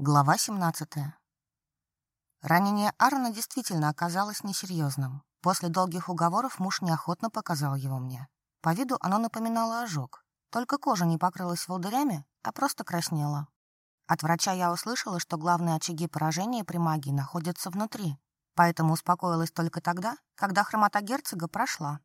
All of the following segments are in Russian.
Глава 17. Ранение Арна действительно оказалось несерьезным. После долгих уговоров муж неохотно показал его мне. По виду оно напоминало ожог. Только кожа не покрылась волдырями, а просто краснела. От врача я услышала, что главные очаги поражения при магии находятся внутри, поэтому успокоилась только тогда, когда хромота герцога прошла.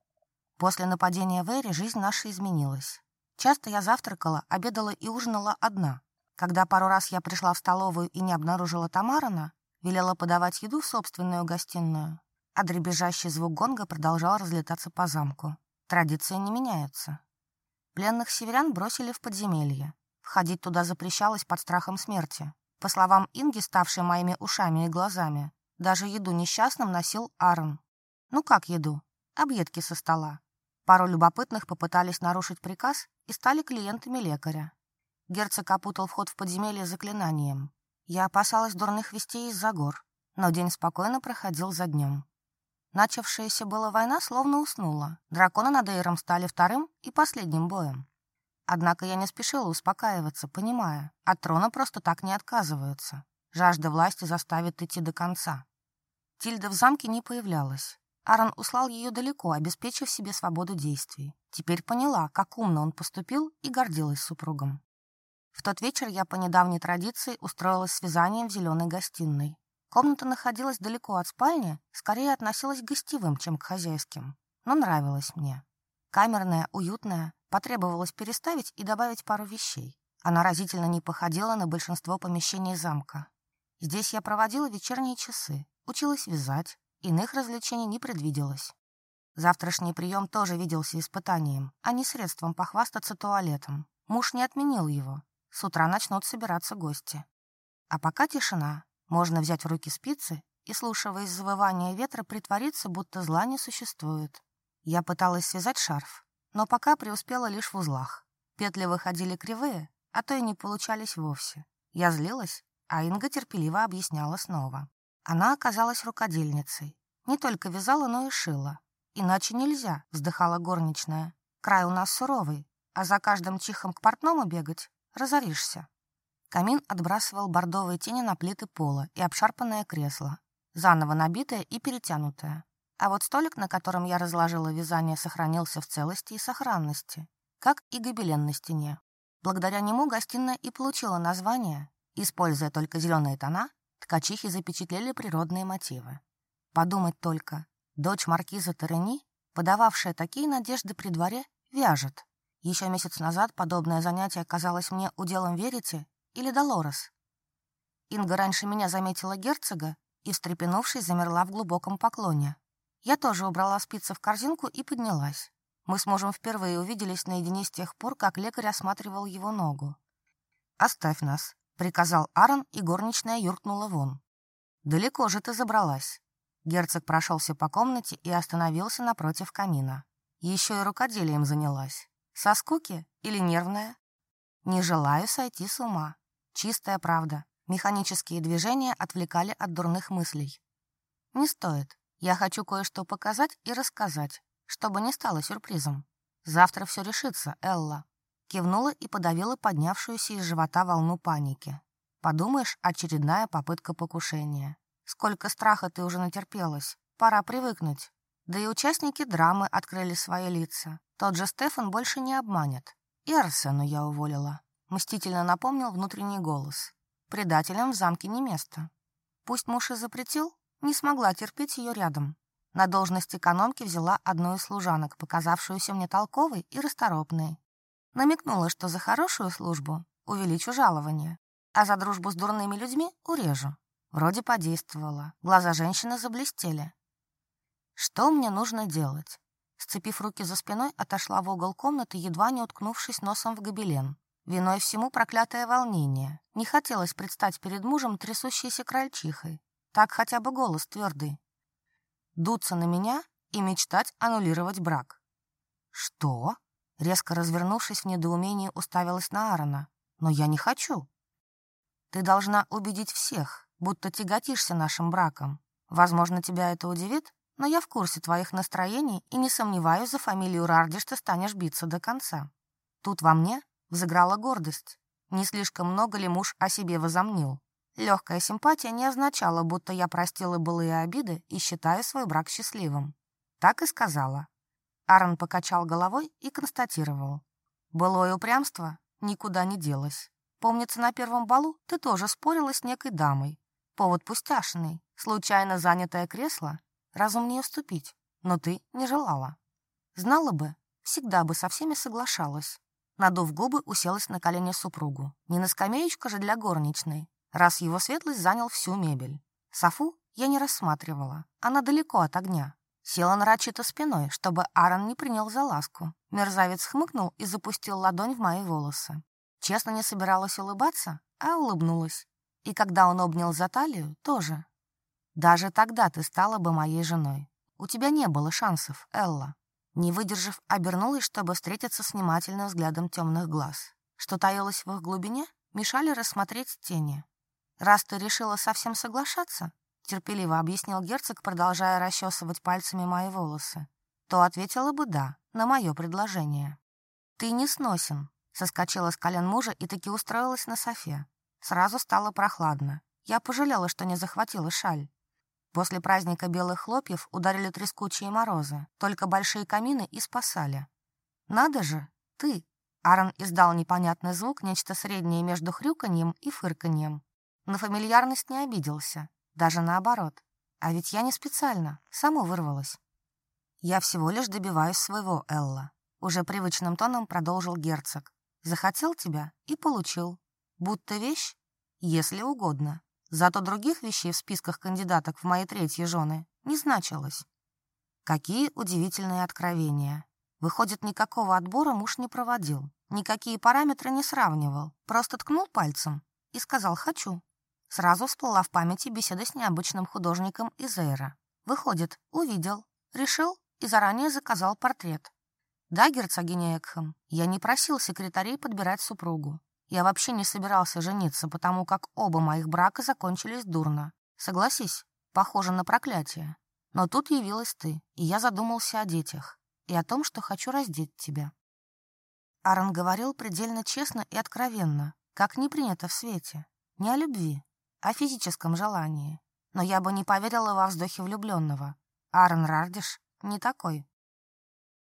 После нападения Вэри жизнь наша изменилась. Часто я завтракала, обедала и ужинала одна, когда пару раз я пришла в столовую и не обнаружила Тамарана, велела подавать еду в собственную гостиную, а дребезжащий звук гонга продолжал разлетаться по замку. Традиции не меняются. Пленных северян бросили в подземелье. Входить туда запрещалось под страхом смерти. По словам Инги, ставшей моими ушами и глазами, даже еду несчастным носил Арн. Ну как еду? Объедки со стола. Пару любопытных попытались нарушить приказ и стали клиентами лекаря. Герцог опутал вход в подземелье заклинанием. Я опасалась дурных вестей из-за гор, но день спокойно проходил за днем. Начавшаяся была война словно уснула. Драконы над Эйром стали вторым и последним боем. Однако я не спешила успокаиваться, понимая, от трона просто так не отказываются. Жажда власти заставит идти до конца. Тильда в замке не появлялась. Аарон услал ее далеко, обеспечив себе свободу действий. Теперь поняла, как умно он поступил и гордилась супругом. В тот вечер я по недавней традиции устроилась с вязанием в зеленой гостиной. Комната находилась далеко от спальни, скорее относилась к гостевым, чем к хозяйским, но нравилась мне. Камерная, уютная, потребовалось переставить и добавить пару вещей. Она разительно не походила на большинство помещений замка. Здесь я проводила вечерние часы, училась вязать, иных развлечений не предвиделось. Завтрашний прием тоже виделся испытанием, а не средством похвастаться туалетом. Муж не отменил его, с утра начнут собираться гости. А пока тишина. Можно взять в руки спицы и, слушая завывания ветра, притвориться, будто зла не существует. Я пыталась связать шарф, но пока преуспела лишь в узлах. Петли выходили кривые, а то и не получались вовсе. Я злилась, а Инга терпеливо объясняла снова. Она оказалась рукодельницей. Не только вязала, но и шила. «Иначе нельзя», — вздыхала горничная. «Край у нас суровый, а за каждым чихом к портному бегать разоришься. Камин отбрасывал бордовые тени на плиты пола и обшарпанное кресло, заново набитое и перетянутое. А вот столик, на котором я разложила вязание, сохранился в целости и сохранности, как и гобелен на стене. Благодаря нему гостиная и получила название, используя только зеленые тона, ткачихи запечатлели природные мотивы. Подумать только, дочь маркиза Тарени, подававшая такие надежды при дворе, вяжет. Еще месяц назад подобное занятие казалось мне уделом верите или Долорес. Инга раньше меня заметила герцога и, встрепенувшись, замерла в глубоком поклоне. Я тоже убрала спицы в корзинку и поднялась. Мы с мужем впервые увиделись наедине с тех пор, как лекарь осматривал его ногу. «Оставь нас», — приказал Аарон, и горничная юркнула вон. «Далеко же ты забралась». Герцог прошелся по комнате и остановился напротив камина. Еще и рукоделием занялась. Со скуки или нервная? Не желаю сойти с ума. Чистая правда. Механические движения отвлекали от дурных мыслей. Не стоит. Я хочу кое-что показать и рассказать, чтобы не стало сюрпризом. Завтра все решится, Элла. Кивнула и подавила поднявшуюся из живота волну паники. Подумаешь, очередная попытка покушения. Сколько страха ты уже натерпелась. Пора привыкнуть. Да и участники драмы открыли свои лица. Тот же Стефан больше не обманет. И Арсену я уволила. Мстительно напомнил внутренний голос. Предателям в замке не место. Пусть муж и запретил, не смогла терпеть ее рядом. На должность экономки взяла одну из служанок, показавшуюся мне толковой и расторопной. Намекнула, что за хорошую службу увеличу жалование, а за дружбу с дурными людьми урежу. Вроде подействовала. Глаза женщины заблестели. «Что мне нужно делать?» Сцепив руки за спиной, отошла в угол комнаты, едва не уткнувшись носом в гобелен. Виной всему проклятое волнение. Не хотелось предстать перед мужем трясущейся крольчихой. Так хотя бы голос твердый. Дуться на меня и мечтать аннулировать брак. «Что?» Резко развернувшись в недоумении, уставилась на Аарона. «Но я не хочу». «Ты должна убедить всех, будто тяготишься нашим браком. Возможно, тебя это удивит, но я в курсе твоих настроений и не сомневаюсь, за фамилию Рарди, что станешь биться до конца. Тут во мне взыграла гордость. Не слишком много ли муж о себе возомнил? Легкая симпатия не означала, будто я простила былые обиды и считаю свой брак счастливым. Так и сказала. Аарон покачал головой и констатировал. Былое упрямство никуда не делось. Помнится, на первом балу ты тоже спорила с некой дамой. Повод пустяшный. Случайно занятое кресло Разум не уступить, но ты не желала. Знала бы, всегда бы со всеми соглашалась. Надув губы, уселась на колени супругу. Не на скамеечку же для горничной, раз его светлость занял всю мебель. Софу я не рассматривала, она далеко от огня. Села нарочито спиной, чтобы Аарон не принял за ласку. Мерзавец хмыкнул и запустил ладонь в мои волосы. Честно не собиралась улыбаться, а улыбнулась. И когда он обнял за талию, тоже. Даже тогда ты стала бы моей женой. У тебя не было шансов, Элла. Не выдержав, обернулась, чтобы встретиться с внимательным взглядом темных глаз. Что таилось в их глубине, мешали рассмотреть тени. «Раз ты решила совсем соглашаться», — терпеливо объяснил герцог, продолжая расчесывать пальцами мои волосы, то ответила бы «да» на мое предложение. «Ты не сносен», — соскочила с колен мужа и таки устроилась на софе. Сразу стало прохладно. Я пожалела, что не захватила шаль. После праздника белых хлопьев ударили трескучие морозы, только большие камины и спасали. «Надо же, ты!» Аарон издал непонятный звук, нечто среднее между хрюканьем и фырканьем. На фамильярность не обиделся, даже наоборот. А ведь я не специально, само вырвалось. «Я всего лишь добиваюсь своего, Элла», — уже привычным тоном продолжил герцог. «Захотел тебя и получил. Будто вещь, если угодно. Зато других вещей в списках кандидаток в моей третьей жены не значилось. Какие удивительные откровения. Выходит, никакого отбора муж не проводил, никакие параметры не сравнивал, просто ткнул пальцем и сказал «хочу». Сразу всплыла в памяти беседа с необычным художником из Эйра. Выходит, увидел, решил и заранее заказал портрет. Да, герцогиня Экхэм, я не просил секретарей подбирать супругу. Я вообще не собирался жениться, потому как оба моих брака закончились дурно. Согласись, похоже на проклятие. Но тут явилась ты, и я задумался о детях и о том, что хочу раздеть тебя». Аарон говорил предельно честно и откровенно, как не принято в свете. Не о любви, а о физическом желании. Но я бы не поверила во вздохе влюбленного. Аарон Рардиш не такой.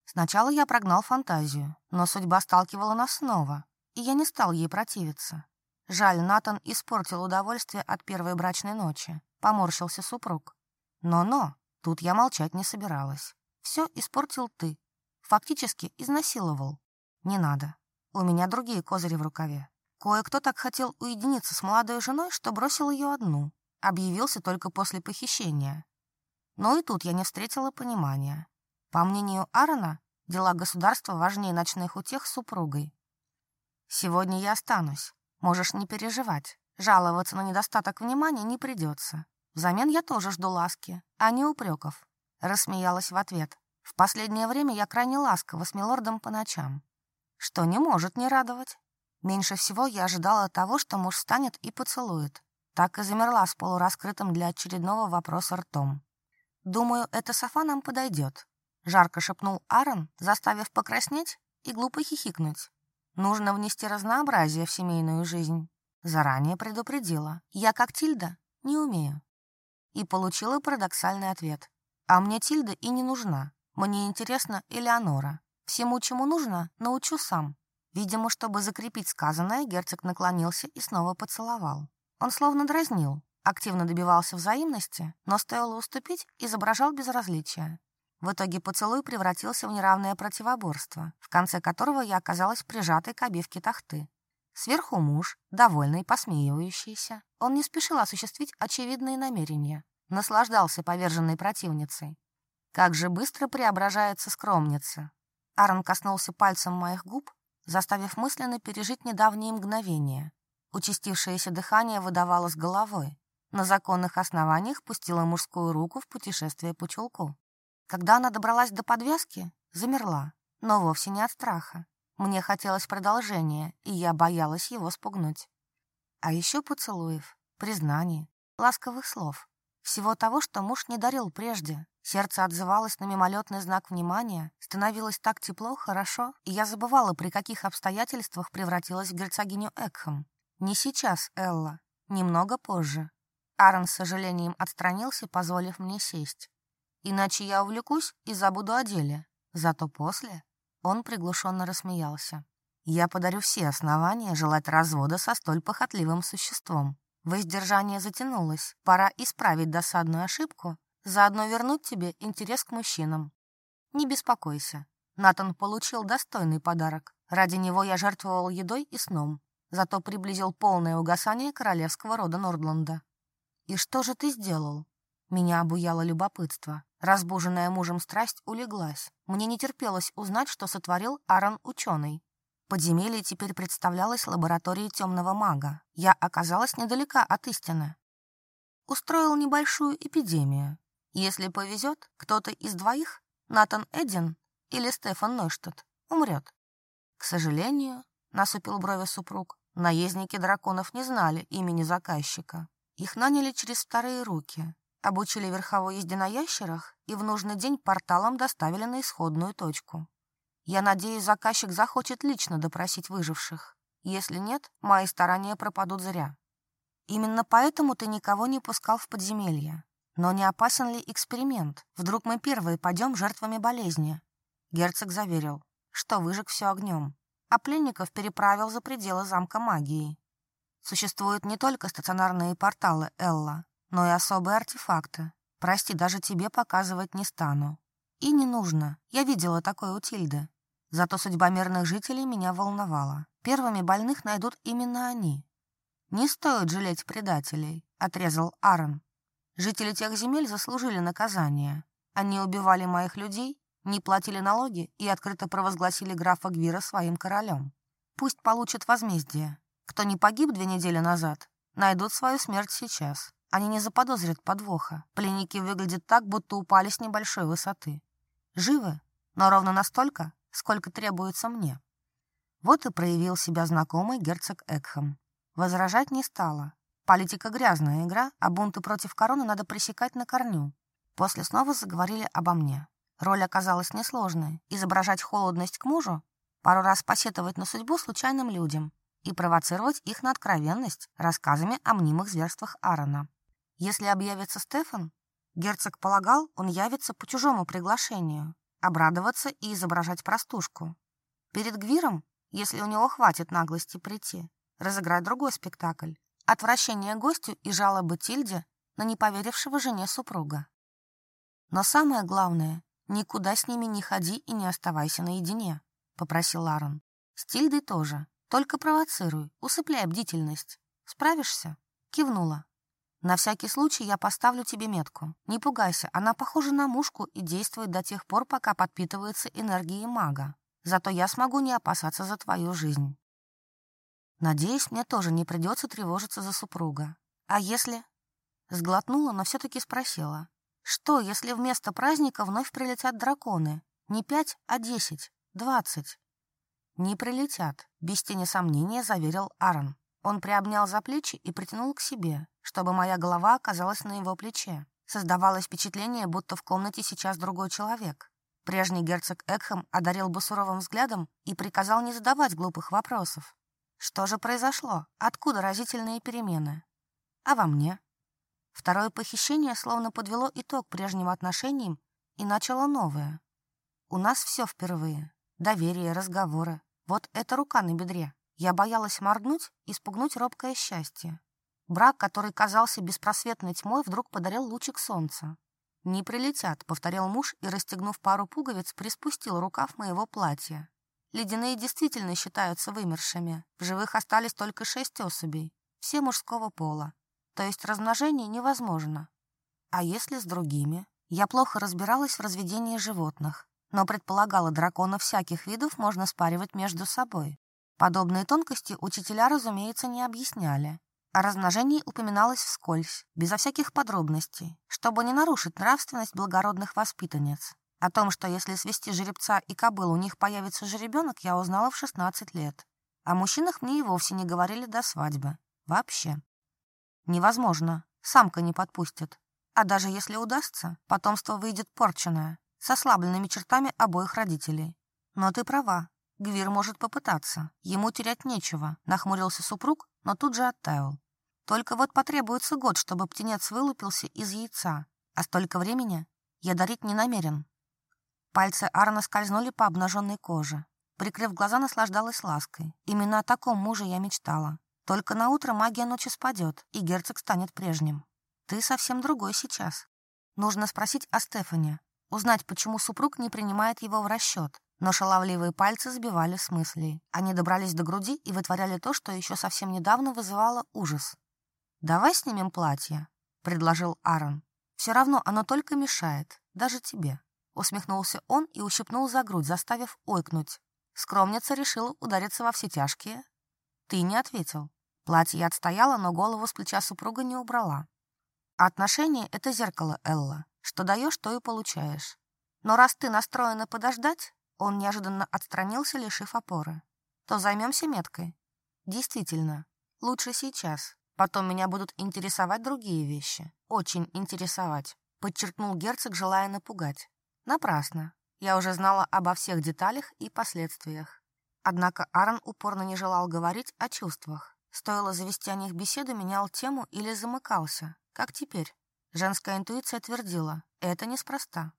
Сначала я прогнал фантазию, но судьба сталкивала нас снова, и я не стал ей противиться. Жаль, Натан испортил удовольствие от первой брачной ночи. Поморщился супруг. Но-но, тут я молчать не собиралась. Все испортил ты. Фактически изнасиловал. Не надо. У меня другие козыри в рукаве. Кое-кто так хотел уединиться с молодой женой, что бросил ее одну. Объявился только после похищения. Но и тут я не встретила понимания. По мнению Аарона, дела государства важнее ночных утех с супругой. Сегодня я останусь. Можешь не переживать. Жаловаться на недостаток внимания не придется. Взамен я тоже жду ласки, а не упреков. Рассмеялась в ответ. В последнее время я крайне ласкова с милордом по ночам. Что не может не радовать. Меньше всего я ожидала того, что муж встанет и поцелует. Так и замерла с полураскрытым для очередного вопроса ртом. «Думаю, это софа нам подойдет», — жарко шепнул Аарон, заставив покраснеть и глупо хихикнуть. Нужно внести разнообразие в семейную жизнь. Заранее предупредила. Я как Тильда не умею. И получила парадоксальный ответ. А мне Тильда и не нужна. Мне интересна Элеонора. Всему, чему нужно, научу сам. Видимо, чтобы закрепить сказанное, герцог наклонился и снова поцеловал. Он словно дразнил, активно добивался взаимности, но стоило уступить, изображал безразличие. В итоге поцелуй превратился в неравное противоборство, в конце которого я оказалась прижатой к обивке тахты. Сверху муж, довольный, посмеивающийся. Он не спешил осуществить очевидные намерения. Наслаждался поверженной противницей. Как же быстро преображается скромница. Аарон коснулся пальцем моих губ, заставив мысленно пережить недавние мгновения. Участившееся дыхание выдавало с головой. На законных основаниях пустила мужскую руку в путешествие по чулку. Когда она добралась до подвязки, замерла, но вовсе не от страха. Мне хотелось продолжения, и я боялась его спугнуть. А еще поцелуев, признаний, ласковых слов. Всего того, что муж не дарил прежде. Сердце отзывалось на мимолетный знак внимания, становилось так тепло, хорошо, и я забывала, при каких обстоятельствах превратилась в герцогиню Экхэм. Не сейчас, Элла. Немного позже. Аарон с сожалением отстранился, позволив мне сесть. Иначе я увлекусь и забуду о деле. Зато после он приглушенно рассмеялся. Я подарю все основания желать развода со столь похотливым существом. Воздержание затянулось. Пора исправить досадную ошибку, заодно вернуть тебе интерес к мужчинам. Не беспокойся. Натан получил достойный подарок. Ради него я жертвовал едой и сном. Зато приблизил полное угасание королевского рода Нордланда. «И что же ты сделал?» Меня обуяло любопытство. Разбуженная мужем страсть улеглась. Мне не терпелось узнать, что сотворил Аарон ученый. Подземелье теперь представлялось лабораторией темного мага. Я оказалась недалека от истины. Устроил небольшую эпидемию. Если повезет, кто-то из двоих, Натан Эдин или Стефан Нойштадт, умрет. К сожалению, насупил брови супруг, наездники драконов не знали имени заказчика. Их наняли через старые руки, Обучили верховой езде на ящерах и в нужный день порталом доставили на исходную точку. Я надеюсь, заказчик захочет лично допросить выживших. Если нет, мои старания пропадут зря. Именно поэтому ты никого не пускал в подземелье. Но не опасен ли эксперимент? Вдруг мы первые пойдем жертвами болезни?» Герцог заверил, что выжег все огнем, а пленников переправил за пределы замка магии. Существуют не только стационарные порталы Элла, но и особые артефакты. Прости, даже тебе показывать не стану. И не нужно. Я видела такое у Тильды. Зато судьба мирных жителей меня волновала. Первыми больных найдут именно они. Не стоит жалеть предателей, отрезал Аарон. Жители тех земель заслужили наказание. Они убивали моих людей, не платили налоги и открыто провозгласили графа Гвира своим королем. Пусть получат возмездие. Кто не погиб две недели назад, найдут свою смерть сейчас. Они не заподозрят подвоха. Пленники выглядят так, будто упали с небольшой высоты. Живы, но ровно настолько, сколько требуется мне. Вот и проявил себя знакомый герцог Экхэм. Возражать не стало. Политика — грязная игра, а бунты против короны надо пресекать на корню. После снова заговорили обо мне. Роль оказалась несложной. Изображать холодность к мужу, пару раз посетовать на судьбу случайным людям и провоцировать их на откровенность рассказами о мнимых зверствах Аарона. Если объявится Стефан, герцог полагал, он явится по чужому приглашению, обрадоваться и изображать простушку. Перед Гвиром, если у него хватит наглости прийти, разыграть другой спектакль, отвращение гостю и жалобы Тильде на неповерившего жене супруга. Но самое главное, никуда с ними не ходи и не оставайся наедине, попросил Ларон. С Тильдой тоже. Только провоцируй, усыпляй бдительность. Справишься? Кивнула. На всякий случай я поставлю тебе метку. Не пугайся, она похожа на мушку и действует до тех пор, пока подпитывается энергией мага. Зато я смогу не опасаться за твою жизнь. Надеюсь, мне тоже не придется тревожиться за супруга. А если...» Сглотнула, но все-таки спросила. «Что, если вместо праздника вновь прилетят драконы? Не пять, а десять, двадцать?» «Не прилетят», — без тени сомнения заверил Аарон. Он приобнял за плечи и притянул к себе, чтобы моя голова оказалась на его плече. Создавалось впечатление, будто в комнате сейчас другой человек. Прежний герцог Экхэм одарил бы суровым взглядом и приказал не задавать глупых вопросов. Что же произошло? Откуда разительные перемены? А во мне? Второе похищение словно подвело итог прежним отношениям и начало новое. У нас все впервые. Доверие, разговоры. Вот эта рука на бедре. Я боялась моргнуть и спугнуть робкое счастье. Брак, который казался беспросветной тьмой, вдруг подарил лучик солнца. «Не прилетят», — повторил муж и, расстегнув пару пуговиц, приспустил рукав моего платья. Ледяные действительно считаются вымершими. В живых остались только шесть особей, все мужского пола. То есть размножение невозможно. А если с другими? Я плохо разбиралась в разведении животных, но предполагала дракона всяких видов можно спаривать между собой. Подобные тонкости учителя, разумеется, не объясняли. О размножении упоминалось вскользь, безо всяких подробностей, чтобы не нарушить нравственность благородных воспитанниц. О том, что если свести жеребца и кобылу, у них появится жеребенок, я узнала в 16 лет. О мужчинах мне и вовсе не говорили до свадьбы. Вообще. Невозможно. Самка не подпустит. А даже если удастся, потомство выйдет порченное, с ослабленными чертами обоих родителей. Но ты права. Гвир может попытаться. Ему терять нечего», — нахмурился супруг, но тут же оттаял. «Только вот потребуется год, чтобы птенец вылупился из яйца, а столько времени я дарить не намерен». Пальцы Арна скользнули по обнаженной коже. Прикрыв глаза, наслаждалась лаской. Именно о таком муже я мечтала. Только на утро магия ночи спадет, и герцог станет прежним. Ты совсем другой сейчас. Нужно спросить о Стефане узнать, почему супруг не принимает его в расчет. Но шаловливые пальцы сбивали с мыслей. Они добрались до груди и вытворяли то, что еще совсем недавно вызывало ужас. «Давай снимем платье», — предложил Аарон. «Все равно оно только мешает, даже тебе». Усмехнулся он и ущипнул за грудь, заставив ойкнуть. Скромница решила удариться во все тяжкие. «Ты не ответил». Платье отстояло, но голову с плеча супруга не убрала. «Отношения — это зеркало, Элла что даешь, то и получаешь. Но раз ты настроена подождать, он неожиданно отстранился, лишив опоры, то займемся меткой. Действительно, лучше сейчас. Потом меня будут интересовать другие вещи. Очень интересовать, подчеркнул герцог, желая напугать. Напрасно. Я уже знала обо всех деталях и последствиях. Однако Аарон упорно не желал говорить о чувствах. Стоило завести о них беседу, менял тему или замыкался. Как теперь? Женская интуиция твердила, это неспроста.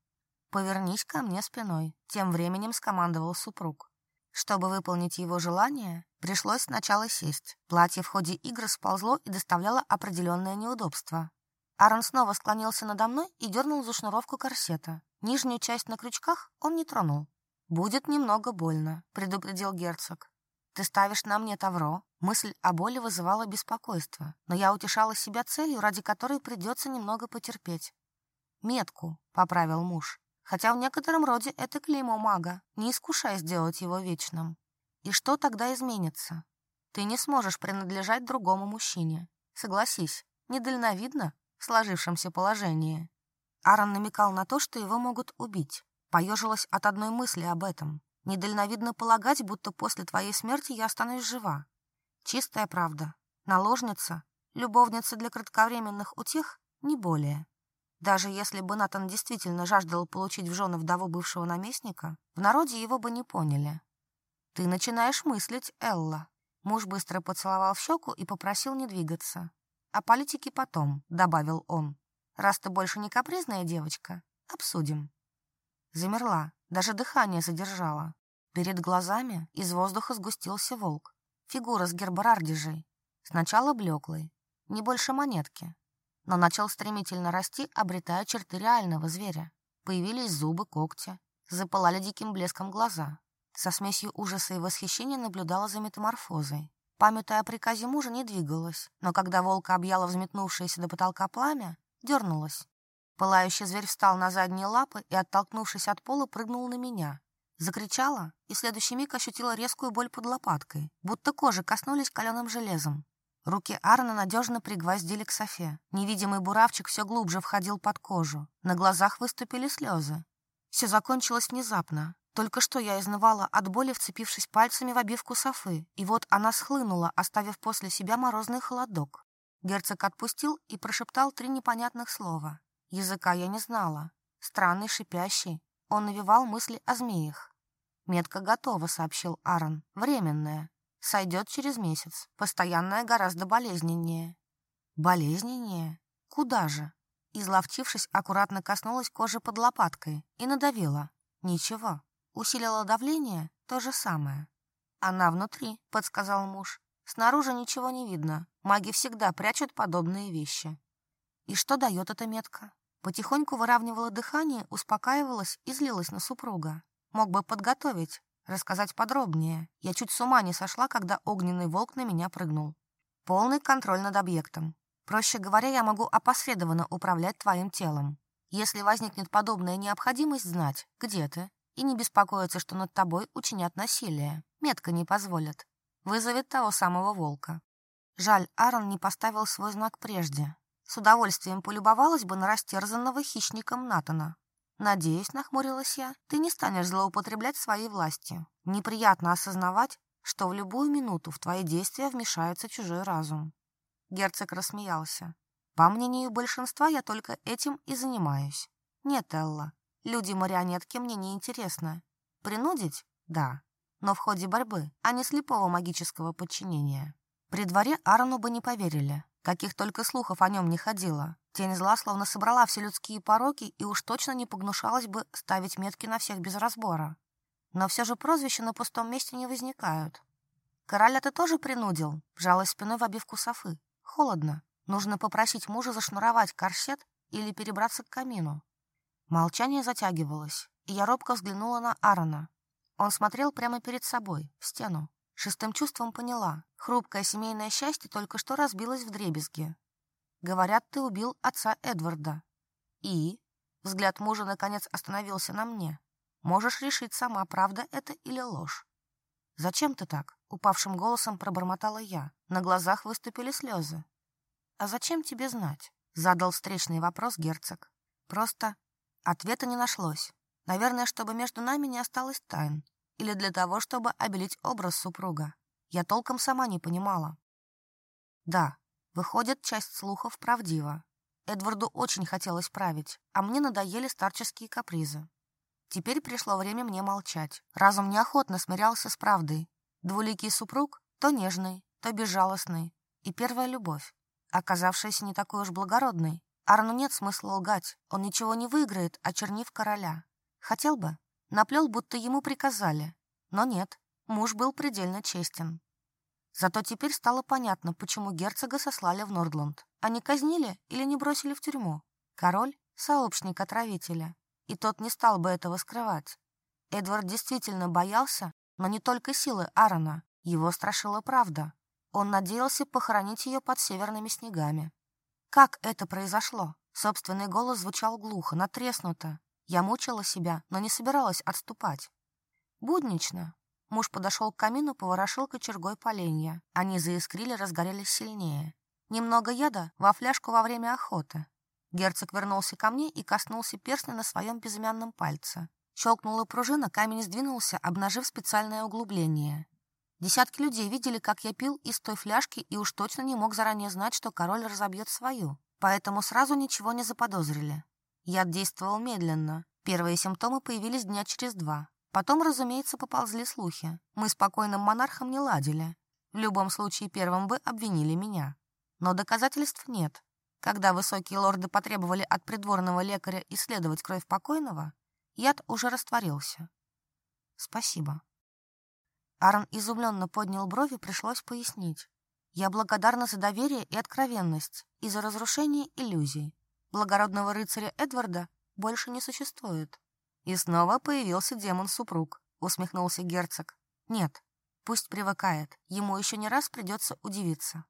«Повернись ко мне спиной», — тем временем скомандовал супруг. Чтобы выполнить его желание, пришлось сначала сесть. Платье в ходе игры сползло и доставляло определенное неудобство. Аарон снова склонился надо мной и дернул за шнуровку корсета. Нижнюю часть на крючках он не тронул. «Будет немного больно», — предупредил герцог. Ты ставишь на мне тавро. Мысль о боли вызывала беспокойство, но я утешала себя целью, ради которой придется немного потерпеть. «Метку», — поправил муж, хотя в некотором роде это клеймо мага, не искушая сделать его вечным. И что тогда изменится? Ты не сможешь принадлежать другому мужчине. Согласись, недальновидно в сложившемся положении. Аарон намекал на то, что его могут убить. Поежилась от одной мысли об этом. Недальновидно полагать, будто после твоей смерти я останусь жива. Чистая правда. Наложница, любовница для кратковременных утех — не более. Даже если бы Натан действительно жаждал получить в жены вдову бывшего наместника, в народе его бы не поняли. «Ты начинаешь мыслить, Элла». Муж быстро поцеловал в щеку и попросил не двигаться. «О политике потом», — добавил он. «Раз ты больше не капризная девочка, обсудим» замерла, даже дыхание задержала. Перед глазами из воздуха сгустился волк. Фигура с гербарардежей. Сначала блеклый, не больше монетки. Но начал стремительно расти, обретая черты реального зверя. Появились зубы, когти. Запылали диким блеском глаза. Со смесью ужаса и восхищения наблюдала за метаморфозой. Памятая о приказе мужа, не двигалась, но когда волка объяла взметнувшееся до потолка пламя, дернулась. Пылающий зверь встал на задние лапы и, оттолкнувшись от пола, прыгнул на меня. Закричала и в следующий миг ощутила резкую боль под лопаткой, будто кожи коснулись каленым железом. Руки Арна надежно пригвоздили к Софе. Невидимый буравчик все глубже входил под кожу. На глазах выступили слезы. Все закончилось внезапно. Только что я изнывала от боли, вцепившись пальцами в обивку Софы, и вот она схлынула, оставив после себя морозный холодок. Герцог отпустил и прошептал три непонятных слова. Языка я не знала. Странный, шипящий. Он навевал мысли о змеях. «Метка готова», — сообщил Аарон. «Временная. Сойдет через месяц. Постоянная гораздо болезненнее». «Болезненнее? Куда же?» Изловчившись, аккуратно коснулась кожи под лопаткой и надавила. «Ничего. Усилила давление? То же самое». «Она внутри», — подсказал муж. «Снаружи ничего не видно. Маги всегда прячут подобные вещи». «И что дает эта метка?» Потихоньку выравнивала дыхание, успокаивалась и злилась на супруга. Мог бы подготовить, рассказать подробнее. Я чуть с ума не сошла, когда огненный волк на меня прыгнул. Полный контроль над объектом. Проще говоря, я могу опосредованно управлять твоим телом. Если возникнет подобная необходимость знать, где ты, и не беспокоиться, что над тобой учинят насилие. Метка не позволит. Вызовет того самого волка. Жаль, Аарон не поставил свой знак прежде. С удовольствием полюбовалась бы на растерзанного хищником Натана. «Надеюсь», — нахмурилась я, — «ты не станешь злоупотреблять своей властью. Неприятно осознавать, что в любую минуту в твои действия вмешается чужой разум». Герцог рассмеялся. «По мнению большинства, я только этим и занимаюсь. Нет, Элла, люди-марионетки мне не интересны. Принудить? Да. Но в ходе борьбы, а не слепого магического подчинения. При дворе Арну бы не поверили. Каких только слухов о нем не ходило. Тень зла словно собрала все людские пороки и уж точно не погнушалась бы ставить метки на всех без разбора. Но все же прозвища на пустом месте не возникают. Короля ты тоже принудил, вжалась спиной в обивку Софы. Холодно. Нужно попросить мужа зашнуровать корсет или перебраться к камину. Молчание затягивалось, и я робко взглянула на Аарона. Он смотрел прямо перед собой, в стену шестым чувством поняла. Хрупкое семейное счастье только что разбилось в дребезги. Говорят, ты убил отца Эдварда. И? Взгляд мужа наконец остановился на мне. Можешь решить сама, правда это или ложь. «Зачем ты так?» — упавшим голосом пробормотала я. На глазах выступили слезы. «А зачем тебе знать?» — задал встречный вопрос герцог. Просто ответа не нашлось. Наверное, чтобы между нами не осталось тайн или для того, чтобы обелить образ супруга. Я толком сама не понимала. Да, выходит, часть слухов правдива. Эдварду очень хотелось править, а мне надоели старческие капризы. Теперь пришло время мне молчать. Разум неохотно смирялся с правдой. Двуликий супруг то нежный, то безжалостный. И первая любовь, оказавшаяся не такой уж благородной. Арну нет смысла лгать, он ничего не выиграет, очернив короля. Хотел бы, Наплел, будто ему приказали. Но нет, муж был предельно честен. Зато теперь стало понятно, почему герцога сослали в Нордланд. Они казнили или не бросили в тюрьму. Король — сообщник отравителя. И тот не стал бы этого скрывать. Эдвард действительно боялся, но не только силы Аарона. Его страшила правда. Он надеялся похоронить ее под северными снегами. Как это произошло? Собственный голос звучал глухо, натреснуто, я мучила себя, но не собиралась отступать. Буднично. Муж подошел к камину, поворошил кочергой поленья. Они заискрили, разгорелись сильнее. Немного яда во фляжку во время охоты. Герцог вернулся ко мне и коснулся перстня на своем безымянном пальце. Щелкнула пружина, камень сдвинулся, обнажив специальное углубление. Десятки людей видели, как я пил из той фляжки и уж точно не мог заранее знать, что король разобьет свою. Поэтому сразу ничего не заподозрили. Яд действовал медленно. Первые симптомы появились дня через два. Потом, разумеется, поползли слухи. Мы с покойным монархом не ладили. В любом случае, первым бы обвинили меня. Но доказательств нет. Когда высокие лорды потребовали от придворного лекаря исследовать кровь покойного, яд уже растворился. Спасибо. Арн изумленно поднял брови, пришлось пояснить. Я благодарна за доверие и откровенность, и за разрушение иллюзий благородного рыцаря Эдварда больше не существует. И снова появился демон-супруг, усмехнулся герцог. Нет, пусть привыкает, ему еще не раз придется удивиться.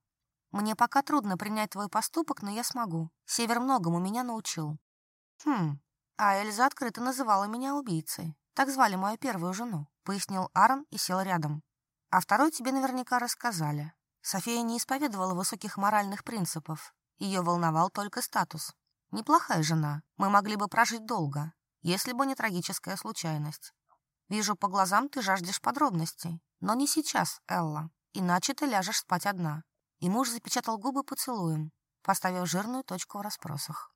Мне пока трудно принять твой поступок, но я смогу. Север многому меня научил. Хм, а Эльза открыто называла меня убийцей. Так звали мою первую жену, пояснил Аарон и сел рядом. А второй тебе наверняка рассказали. София не исповедовала высоких моральных принципов. Ее волновал только статус. Неплохая жена. Мы могли бы прожить долго, если бы не трагическая случайность. Вижу по глазам, ты жаждешь подробностей. Но не сейчас, Элла. Иначе ты ляжешь спать одна. И муж запечатал губы поцелуем, поставив жирную точку в расспросах.